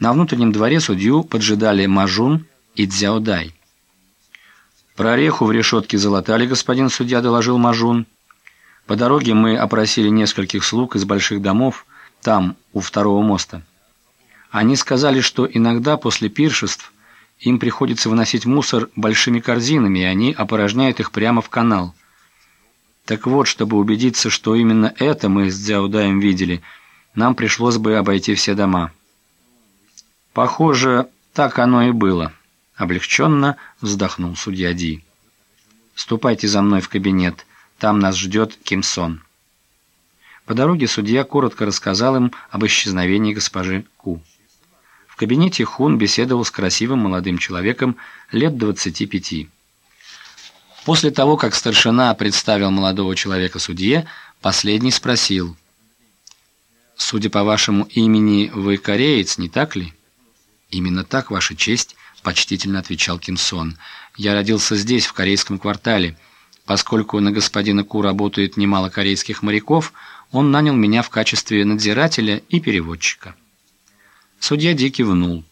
На внутреннем дворе судью поджидали Мажун и Дзяодай. «Прореху в решетке залатали, господин судья», — доложил Мажун. «По дороге мы опросили нескольких слуг из больших домов, там, у второго моста. Они сказали, что иногда после пиршеств им приходится выносить мусор большими корзинами, и они опорожняют их прямо в канал. Так вот, чтобы убедиться, что именно это мы с Дзяудаем видели, нам пришлось бы обойти все дома». «Похоже, так оно и было», — облегченно вздохнул судья Ди. «Ступайте за мной в кабинет, там нас ждет Кимсон». По дороге судья коротко рассказал им об исчезновении госпожи Ку. В кабинете Хун беседовал с красивым молодым человеком лет 25. После того, как старшина представил молодого человека судье, последний спросил, «Судя по вашему имени, вы кореец, не так ли?» «Именно так, Ваша честь», — почтительно отвечал Кимсон. «Я родился здесь, в корейском квартале. Поскольку на господина Ку работает немало корейских моряков, он нанял меня в качестве надзирателя и переводчика». Судья Ди кивнул.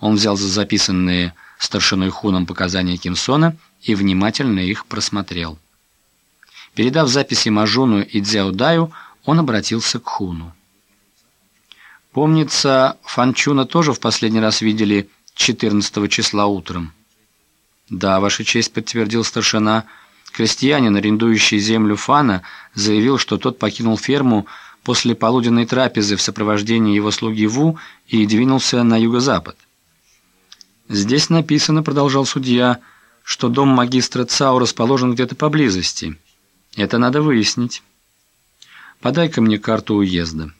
Он взял за записанные старшиной Хуном показания Кимсона и внимательно их просмотрел. Передав записи Мажуну и Дзяудаю, он обратился к Хуну. Помнится, Фанчуна тоже в последний раз видели 14 числа утром. Да, Ваша честь, подтвердил старшина. Крестьянин, арендующий землю Фана, заявил, что тот покинул ферму после полуденной трапезы в сопровождении его слуги Ву и двинулся на юго-запад. «Здесь написано, — продолжал судья, — что дом магистра Цао расположен где-то поблизости. Это надо выяснить. Подай-ка мне карту уезда».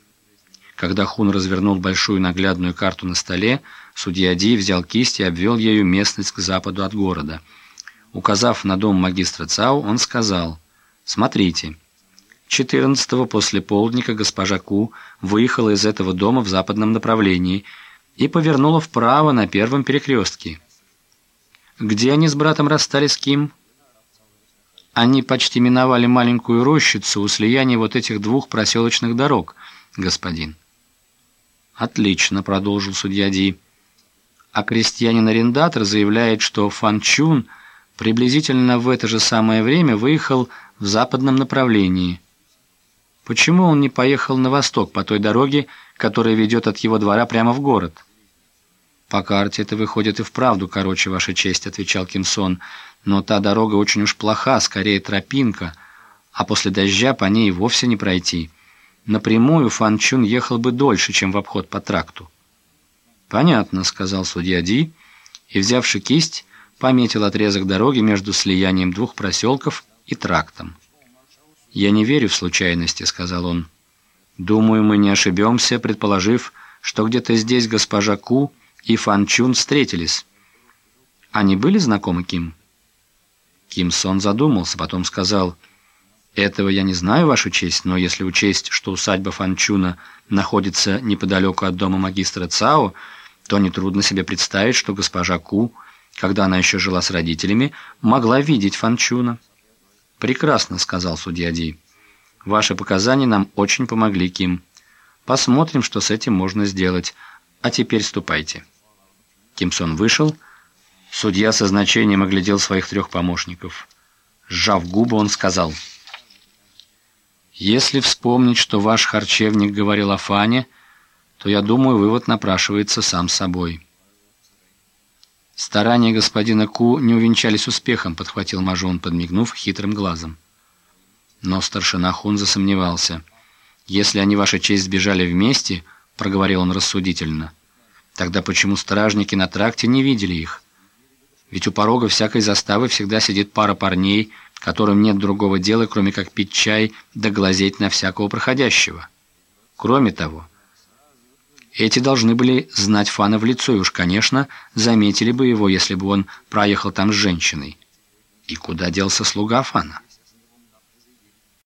Когда Хун развернул большую наглядную карту на столе, судья Ди взял кисть и обвел ею местность к западу от города. Указав на дом магистра Цао, он сказал «Смотрите». 14-го после полдника госпожа Ку выехала из этого дома в западном направлении и повернула вправо на первом перекрестке. Где они с братом расстались с Ким? Они почти миновали маленькую рощицу у слияния вот этих двух проселочных дорог, господин. «Отлично», — продолжил судья Ди. А крестьянин-арендатор заявляет, что Фан Чун приблизительно в это же самое время выехал в западном направлении. Почему он не поехал на восток по той дороге, которая ведет от его двора прямо в город? «По карте это выходит и вправду, короче, Ваша честь», — отвечал Кимсон. «Но та дорога очень уж плоха, скорее тропинка, а после дождя по ней вовсе не пройти». Напрямую Фан Чун ехал бы дольше, чем в обход по тракту. «Понятно», — сказал судья Ди, и, взявши кисть, пометил отрезок дороги между слиянием двух проселков и трактом. «Я не верю в случайности», — сказал он. «Думаю, мы не ошибемся, предположив, что где-то здесь госпожа Ку и Фан Чун встретились. Они были знакомы Ким?» Ким Сон задумался, потом сказал — этого я не знаю, Ваша честь, но если учесть, что усадьба Фанчуна находится неподалеку от дома магистра Цао, то нетрудно себе представить, что госпожа Ку, когда она еще жила с родителями, могла видеть Фанчуна. «Прекрасно», — сказал судья Ди. «Ваши показания нам очень помогли, Ким. Посмотрим, что с этим можно сделать. А теперь ступайте». Кимсон вышел. Судья со значением оглядел своих трех помощников. Сжав губы, он сказал... Если вспомнить, что ваш харчевник говорил о Фане, то, я думаю, вывод напрашивается сам собой. Старания господина Ку не увенчались успехом, подхватил Мажун, подмигнув хитрым глазом. Но старшина Хун засомневался. «Если они, ваша честь, сбежали вместе, — проговорил он рассудительно, — тогда почему стражники на тракте не видели их? Ведь у порога всякой заставы всегда сидит пара парней, которым нет другого дела, кроме как пить чай да глазеть на всякого проходящего. Кроме того, эти должны были знать Фана в лицо, и уж, конечно, заметили бы его, если бы он проехал там с женщиной. И куда делся слуга Фана?